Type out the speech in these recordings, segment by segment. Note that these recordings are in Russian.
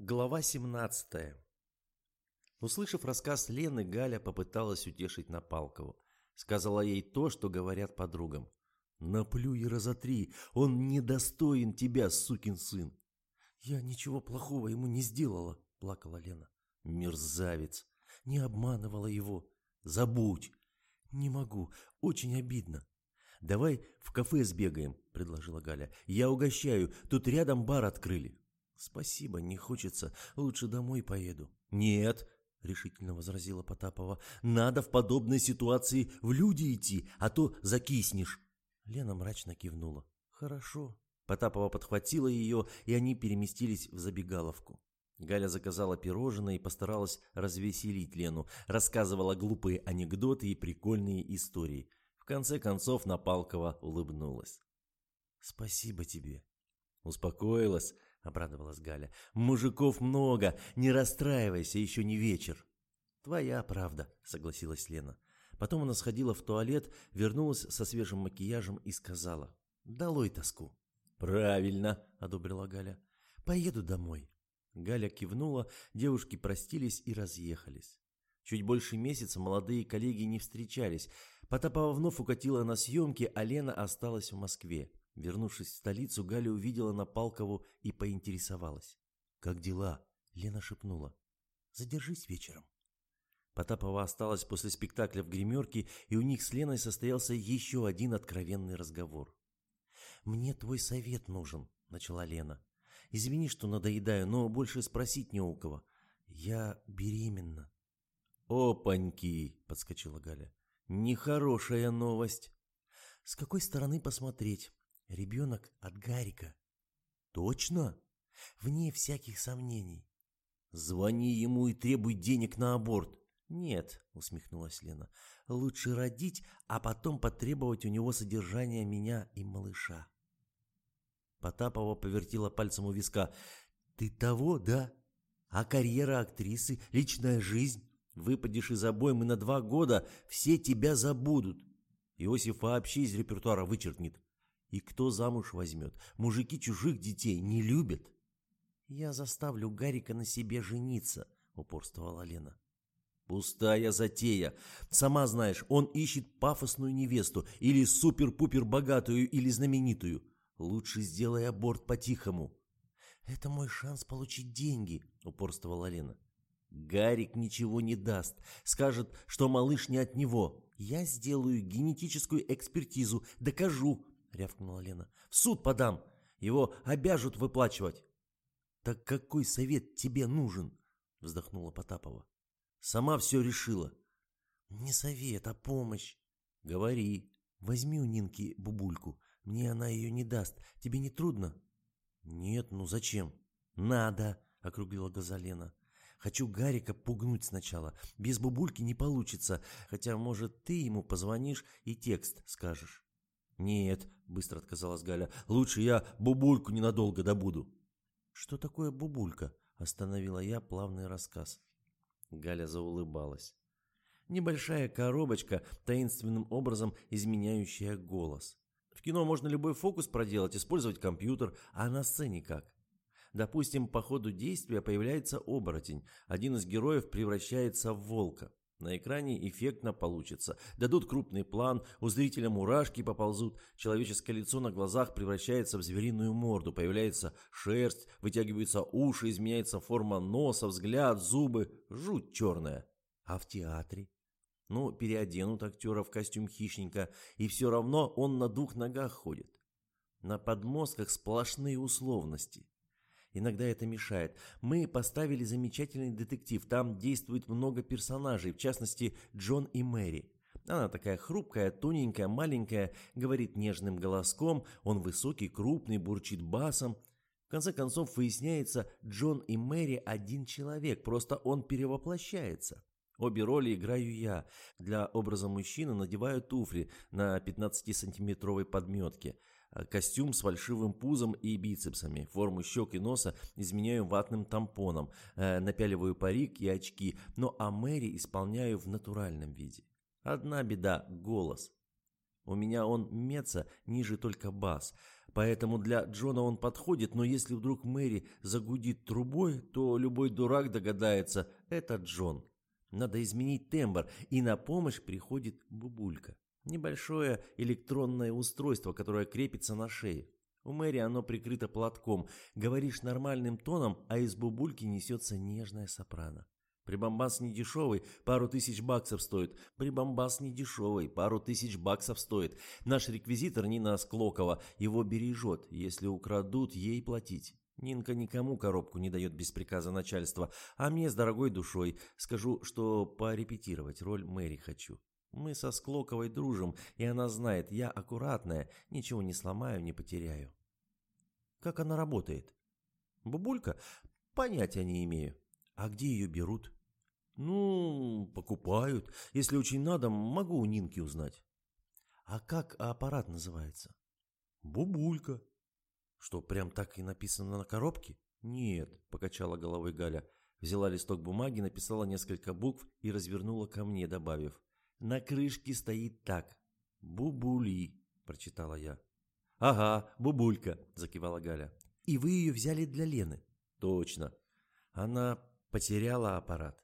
Глава 17 Услышав рассказ Лены, Галя попыталась утешить Напалкову. Сказала ей то, что говорят подругам. «Наплюй раза три, он недостоин тебя, сукин сын!» «Я ничего плохого ему не сделала», — плакала Лена. «Мерзавец! Не обманывала его! Забудь!» «Не могу, очень обидно». «Давай в кафе сбегаем», — предложила Галя. «Я угощаю, тут рядом бар открыли». «Спасибо, не хочется. Лучше домой поеду». «Нет», — решительно возразила Потапова. «Надо в подобной ситуации в люди идти, а то закиснешь». Лена мрачно кивнула. «Хорошо». Потапова подхватила ее, и они переместились в забегаловку. Галя заказала пирожное и постаралась развеселить Лену, рассказывала глупые анекдоты и прикольные истории. В конце концов Напалкова улыбнулась. «Спасибо тебе». Успокоилась, — обрадовалась Галя. «Мужиков много, не расстраивайся, еще не вечер». «Твоя правда», — согласилась Лена. Потом она сходила в туалет, вернулась со свежим макияжем и сказала. «Долой тоску». «Правильно», — одобрила Галя. «Поеду домой». Галя кивнула, девушки простились и разъехались. Чуть больше месяца молодые коллеги не встречались. Потапова вновь укатила на съемки, а Лена осталась в Москве. Вернувшись в столицу, Галя увидела Напалкову и поинтересовалась. «Как дела?» — Лена шепнула. «Задержись вечером». Потапова осталась после спектакля в гримерке, и у них с Леной состоялся еще один откровенный разговор. «Мне твой совет нужен», — начала Лена. «Извини, что надоедаю, но больше спросить не у кого. Я беременна». «Опаньки!» — подскочила Галя. «Нехорошая новость». «С какой стороны посмотреть? Ребенок от Гарика. Точно? Вне всяких сомнений. Звони ему и требуй денег на аборт. Нет, усмехнулась Лена. Лучше родить, а потом потребовать у него содержания меня и малыша. Потапова повертела пальцем у виска. Ты того, да? А карьера актрисы, личная жизнь? Выпадешь из обоймы на два года, все тебя забудут. Иосиф вообще из репертуара вычеркнет. И кто замуж возьмет? Мужики чужих детей не любят. Я заставлю Гарика на себе жениться, упорствовала Лена. Пустая затея. Сама знаешь, он ищет пафосную невесту, или супер-пупер богатую, или знаменитую. Лучше сделай аборт по-тихому. Это мой шанс получить деньги, упорствовала Лена. Гарик ничего не даст. Скажет, что малыш не от него. Я сделаю генетическую экспертизу, докажу, — рявкнула Лена. «В суд подам! Его обяжут выплачивать!» «Так какой совет тебе нужен?» — вздохнула Потапова. «Сама все решила». «Не совет, а помощь». «Говори. Возьми у Нинки бубульку. Мне она ее не даст. Тебе не трудно?» «Нет, ну зачем?» «Надо», — округлила глаза Лена. «Хочу Гарика пугнуть сначала. Без бубульки не получится. Хотя, может, ты ему позвонишь и текст скажешь». «Нет», — быстро отказалась Галя, — «лучше я бубульку ненадолго добуду». «Что такое бубулька?» — остановила я плавный рассказ. Галя заулыбалась. Небольшая коробочка, таинственным образом изменяющая голос. В кино можно любой фокус проделать, использовать компьютер, а на сцене как? Допустим, по ходу действия появляется оборотень. Один из героев превращается в волка. На экране эффектно получится. Дадут крупный план, у зрителя мурашки поползут, человеческое лицо на глазах превращается в звериную морду, появляется шерсть, вытягиваются уши, изменяется форма носа, взгляд, зубы. Жуть черная. А в театре? Ну, переоденут актера в костюм хищника, и все равно он на двух ногах ходит. На подмостках сплошные условности. Иногда это мешает. Мы поставили замечательный детектив. Там действует много персонажей, в частности, Джон и Мэри. Она такая хрупкая, тоненькая, маленькая, говорит нежным голоском, он высокий, крупный, бурчит басом. В конце концов выясняется, Джон и Мэри один человек, просто он перевоплощается. Обе роли играю я. Для образа мужчины надеваю туфли на 15-сантиметровой подметке – костюм с фальшивым пузом и бицепсами, форму щек и носа изменяю ватным тампоном, э, напяливаю парик и очки, но а Мэри исполняю в натуральном виде. Одна беда – голос. У меня он меца, ниже только бас. Поэтому для Джона он подходит, но если вдруг Мэри загудит трубой, то любой дурак догадается, это Джон. Надо изменить тембр, и на помощь приходит бубулька. Небольшое электронное устройство, которое крепится на шее. У Мэри оно прикрыто платком. Говоришь нормальным тоном, а из бубульки несется нежная сопрано. Прибамбас не дешевый, пару тысяч баксов стоит. Прибамбас не дешевый, пару тысяч баксов стоит. Наш реквизитор Нина Склокова его бережет. Если украдут, ей платить. Нинка никому коробку не дает без приказа начальства, а мне с дорогой душой скажу, что порепетировать роль Мэри хочу. Мы со Склоковой дружим, и она знает, я аккуратная, ничего не сломаю, не потеряю. Как она работает? Бабулька? Понятия не имею. А где ее берут? Ну, покупают. Если очень надо, могу у Нинки узнать. А как аппарат называется? Бубулька. Что, прям так и написано на коробке? Нет, покачала головой Галя. Взяла листок бумаги, написала несколько букв и развернула ко мне, добавив. На крышке стоит так. «Бубули», — прочитала я. «Ага, бубулька», — закивала Галя. «И вы ее взяли для Лены?» «Точно. Она потеряла аппарат».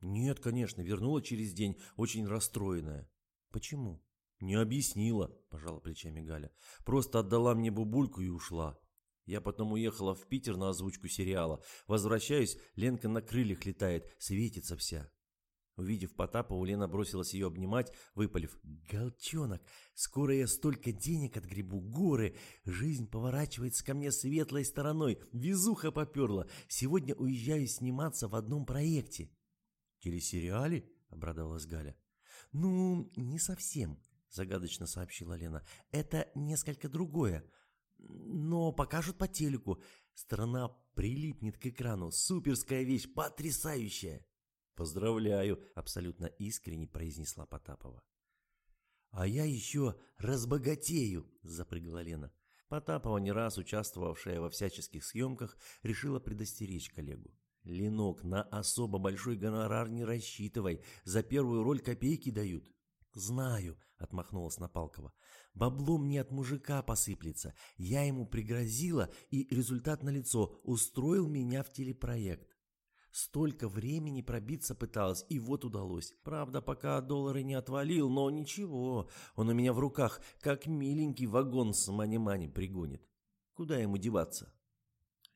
«Нет, конечно, вернула через день, очень расстроенная». «Почему?» «Не объяснила», – пожала плечами Галя. «Просто отдала мне бубульку и ушла. Я потом уехала в Питер на озвучку сериала. Возвращаюсь, Ленка на крыльях летает, светится вся». Увидев Потапову, Лена бросилась ее обнимать, выпалив. «Голчонок, скоро я столько денег отгребу, горы! Жизнь поворачивается ко мне светлой стороной, везуха поперла. Сегодня уезжаю сниматься в одном проекте». «Телесериале?» – обрадовалась Галя. «Ну, не совсем загадочно сообщила Лена. Это несколько другое. Но покажут по телеку. Страна прилипнет к экрану. Суперская вещь, потрясающая. Поздравляю, абсолютно искренне произнесла Потапова. А я еще разбогатею, запрыгала Лена. Потапова, не раз участвовавшая во всяческих съемках, решила предостеречь коллегу. «Ленок, на особо большой гонорар не рассчитывай, за первую роль копейки дают». «Знаю», — отмахнулась Напалкова. «Бабло мне от мужика посыплется. Я ему пригрозила, и результат налицо. Устроил меня в телепроект. Столько времени пробиться пыталась, и вот удалось. Правда, пока доллары не отвалил, но ничего. Он у меня в руках, как миленький вагон с мани-мани пригонит. Куда ему деваться?»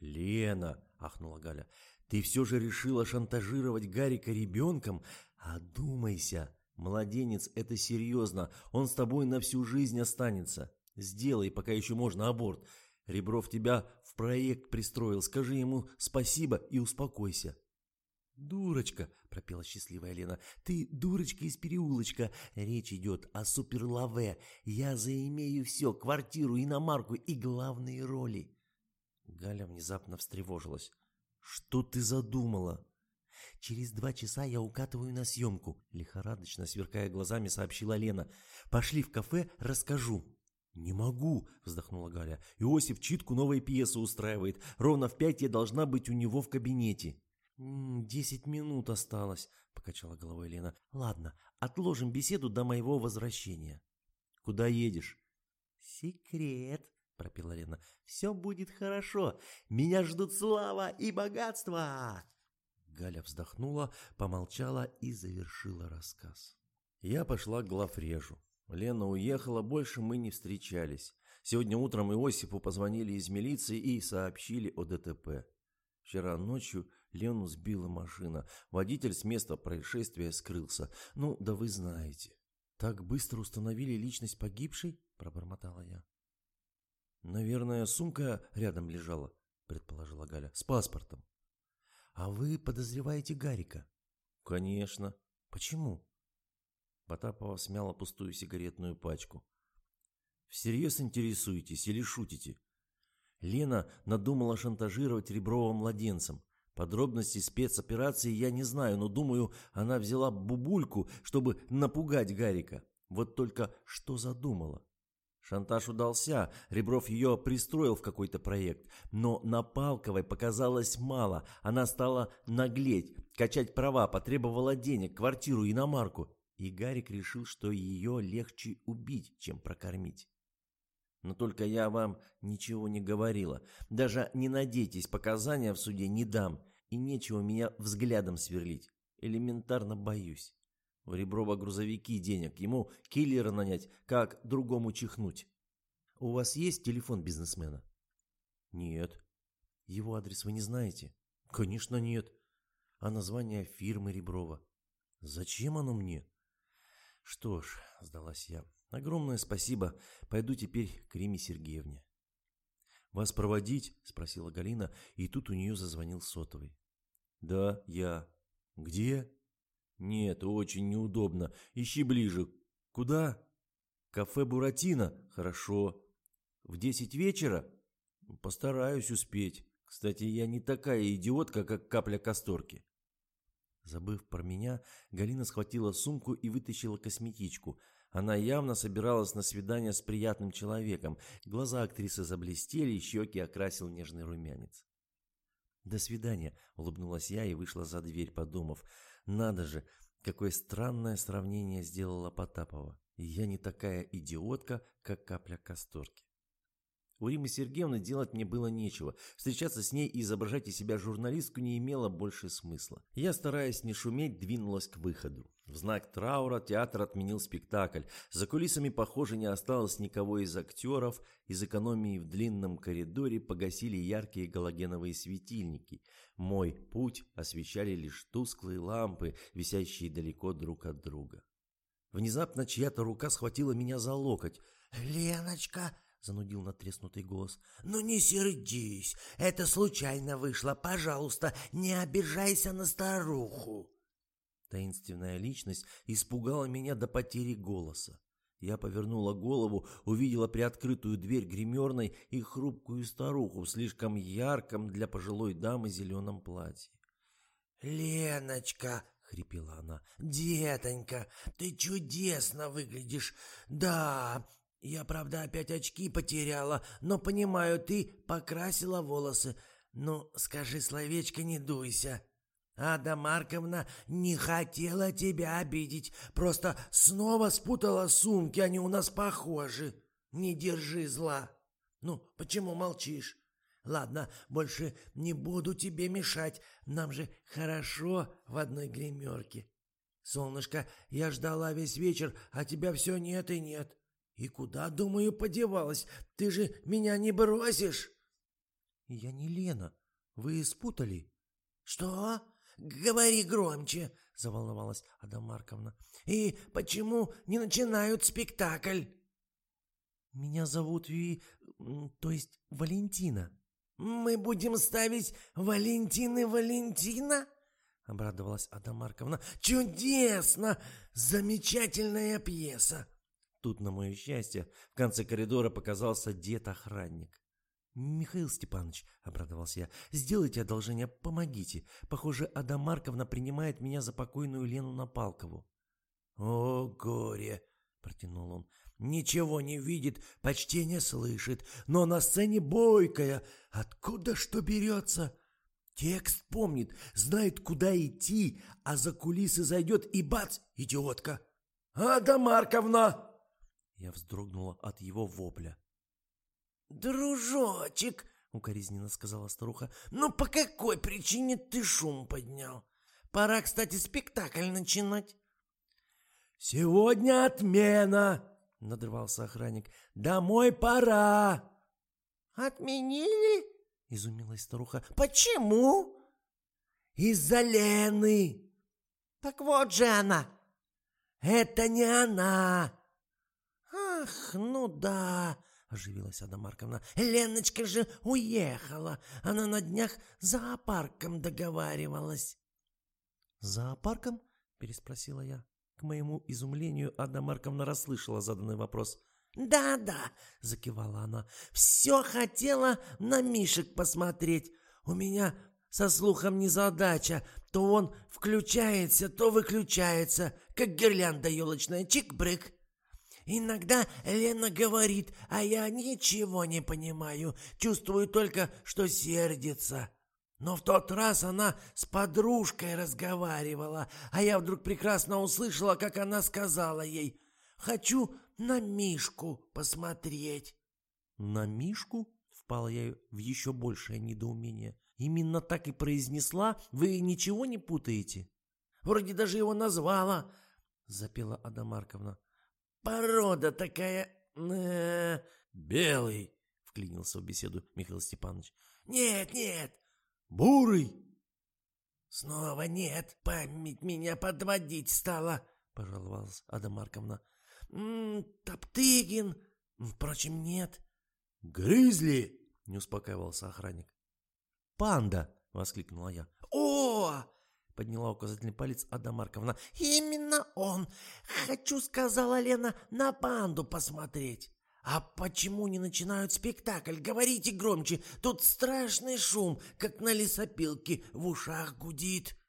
«Лена», — ахнула Галя, — «ты все же решила шантажировать Гарика ребенком? Одумайся!» «Младенец, это серьезно. Он с тобой на всю жизнь останется. Сделай, пока еще можно, аборт. Ребров тебя в проект пристроил. Скажи ему спасибо и успокойся». «Дурочка», — пропела счастливая Лена, — «ты дурочка из переулочка. Речь идет о суперлаве. Я заимею все, квартиру, иномарку и главные роли». Галя внезапно встревожилась. «Что ты задумала?» «Через два часа я укатываю на съемку», — лихорадочно сверкая глазами сообщила Лена. «Пошли в кафе, расскажу». «Не могу», — вздохнула Галя. «Иосиф читку новой пьесы устраивает. Ровно в пять я должна быть у него в кабинете». «Десять минут осталось», — покачала головой Лена. «Ладно, отложим беседу до моего возвращения». «Куда едешь?» «Секрет», — пропела Лена. «Все будет хорошо. Меня ждут слава и богатство!» Галя вздохнула, помолчала и завершила рассказ. Я пошла к главрежу. Лена уехала, больше мы не встречались. Сегодня утром Иосифу позвонили из милиции и сообщили о ДТП. Вчера ночью Лену сбила машина. Водитель с места происшествия скрылся. Ну, да вы знаете. Так быстро установили личность погибшей? Пробормотала я. Наверное, сумка рядом лежала, предположила Галя, с паспортом. «А вы подозреваете Гарика?» «Конечно. Почему?» Потапова смяла пустую сигаретную пачку. «Всерьез интересуетесь или шутите?» Лена надумала шантажировать Реброва младенцем. Подробности спецоперации я не знаю, но думаю, она взяла бубульку, чтобы напугать Гарика. Вот только что задумала? Шантаж удался, Ребров ее пристроил в какой-то проект, но Напалковой показалось мало, она стала наглеть, качать права, потребовала денег, квартиру, иномарку. И Гарик решил, что ее легче убить, чем прокормить. Но только я вам ничего не говорила. Даже не надейтесь, показания в суде не дам, и нечего меня взглядом сверлить. Элементарно боюсь. У Реброва грузовики денег, ему киллера нанять, как другому чихнуть. У вас есть телефон бизнесмена? Нет. Его адрес вы не знаете? Конечно, нет. А название фирмы Реброва? Зачем оно мне? Что ж, сдалась я. Огромное спасибо. Пойду теперь к Риме Сергеевне. «Вас проводить?» – спросила Галина, и тут у нее зазвонил сотовый. «Да, я». «Где?» «Нет, очень неудобно. Ищи ближе». «Куда?» «Кафе Буратино». «Хорошо». «В десять вечера?» «Постараюсь успеть. Кстати, я не такая идиотка, как капля касторки». Забыв про меня, Галина схватила сумку и вытащила косметичку. Она явно собиралась на свидание с приятным человеком. Глаза актрисы заблестели, щеки окрасил нежный румянец. «До свидания», — улыбнулась я и вышла за дверь, подумав. «Надо же, какое странное сравнение сделала Потапова. Я не такая идиотка, как капля касторки». У Римы Сергеевны делать мне было нечего. Встречаться с ней и изображать из себя журналистку не имело больше смысла. Я, стараясь не шуметь, двинулась к выходу. В знак траура театр отменил спектакль. За кулисами, похоже, не осталось никого из актеров. Из экономии в длинном коридоре погасили яркие галогеновые светильники. Мой путь освещали лишь тусклые лампы, висящие далеко друг от друга. Внезапно чья-то рука схватила меня за локоть. «Леночка!» Занудил натреснутый голос. «Ну не сердись, это случайно вышло. Пожалуйста, не обижайся на старуху». Таинственная личность испугала меня до потери голоса. Я повернула голову, увидела приоткрытую дверь гримерной и хрупкую старуху в слишком ярком для пожилой дамы зеленом платье. «Леночка!» — хрипела она. «Детонька, ты чудесно выглядишь! Да, я, правда, опять очки потеряла, но понимаю, ты покрасила волосы. Ну, скажи словечко, не дуйся. Ада Марковна не хотела тебя обидеть, просто снова спутала сумки, они у нас похожи. Не держи зла. Ну, почему молчишь? Ладно, больше не буду тебе мешать, нам же хорошо в одной гримерке. Солнышко, я ждала весь вечер, а тебя все нет и нет. «И куда, думаю, подевалась? Ты же меня не бросишь!» «Я не Лена. Вы спутали?» «Что? Говори громче!» — заволновалась Адам Марковна. «И почему не начинают спектакль?» «Меня зовут Ви... то есть Валентина». «Мы будем ставить Валентины Валентина?» — обрадовалась Адам Марковна. «Чудесно! Замечательная пьеса! Тут, на мое счастье, в конце коридора показался дед-охранник. «Михаил Степанович», — обрадовался я, — «сделайте одолжение, помогите. Похоже, Ада Марковна принимает меня за покойную Лену Напалкову». «О, горе!» — протянул он. «Ничего не видит, почти не слышит, но на сцене бойкая. Откуда что берется?» Текст помнит, знает, куда идти, а за кулисы зайдет и бац, идиотка. «Ада Марковна!» Я вздрогнула от его вопля. «Дружочек!» — укоризненно сказала старуха. «Ну по какой причине ты шум поднял? Пора, кстати, спектакль начинать». «Сегодня отмена!» — надрывался охранник. «Домой пора!» «Отменили?» — изумилась старуха. «Почему?» «Из-за Лены!» «Так вот же она!» «Это не она!» «Ах, ну да!» — оживилась Ада Марковна. «Леночка же уехала! Она на днях зоопарком договаривалась!» «Зоопарком?» — переспросила я. К моему изумлению Ада Марковна расслышала заданный вопрос. «Да-да!» — закивала она. «Все хотела на Мишек посмотреть. У меня со слухом незадача. То он включается, то выключается, как гирлянда елочная. Чик-брык!» Иногда Лена говорит, а я ничего не понимаю, чувствую только, что сердится. Но в тот раз она с подружкой разговаривала, а я вдруг прекрасно услышала, как она сказала ей «Хочу на Мишку посмотреть». «На Мишку?» — впала я в еще большее недоумение. «Именно так и произнесла? Вы ничего не путаете?» «Вроде даже его назвала», — запела Ада Марковна. «Порода такая... Э, белый», — вклинился в беседу Михаил Степанович. «Нет, нет, Бурый!» «Снова нет, память меня подводить стала», — пожаловалась Ада Марковна. «М -м, «Топтыгин, впрочем, нет». «Грызли!» — не успокаивался охранник. «Панда!» — воскликнула я. «О!» — подняла указательный палец Ада Марковна. «Именно он! Хочу, — сказала Лена, — на панду посмотреть». «А почему не начинают спектакль? Говорите громче, тут страшный шум, как на лесопилке в ушах гудит».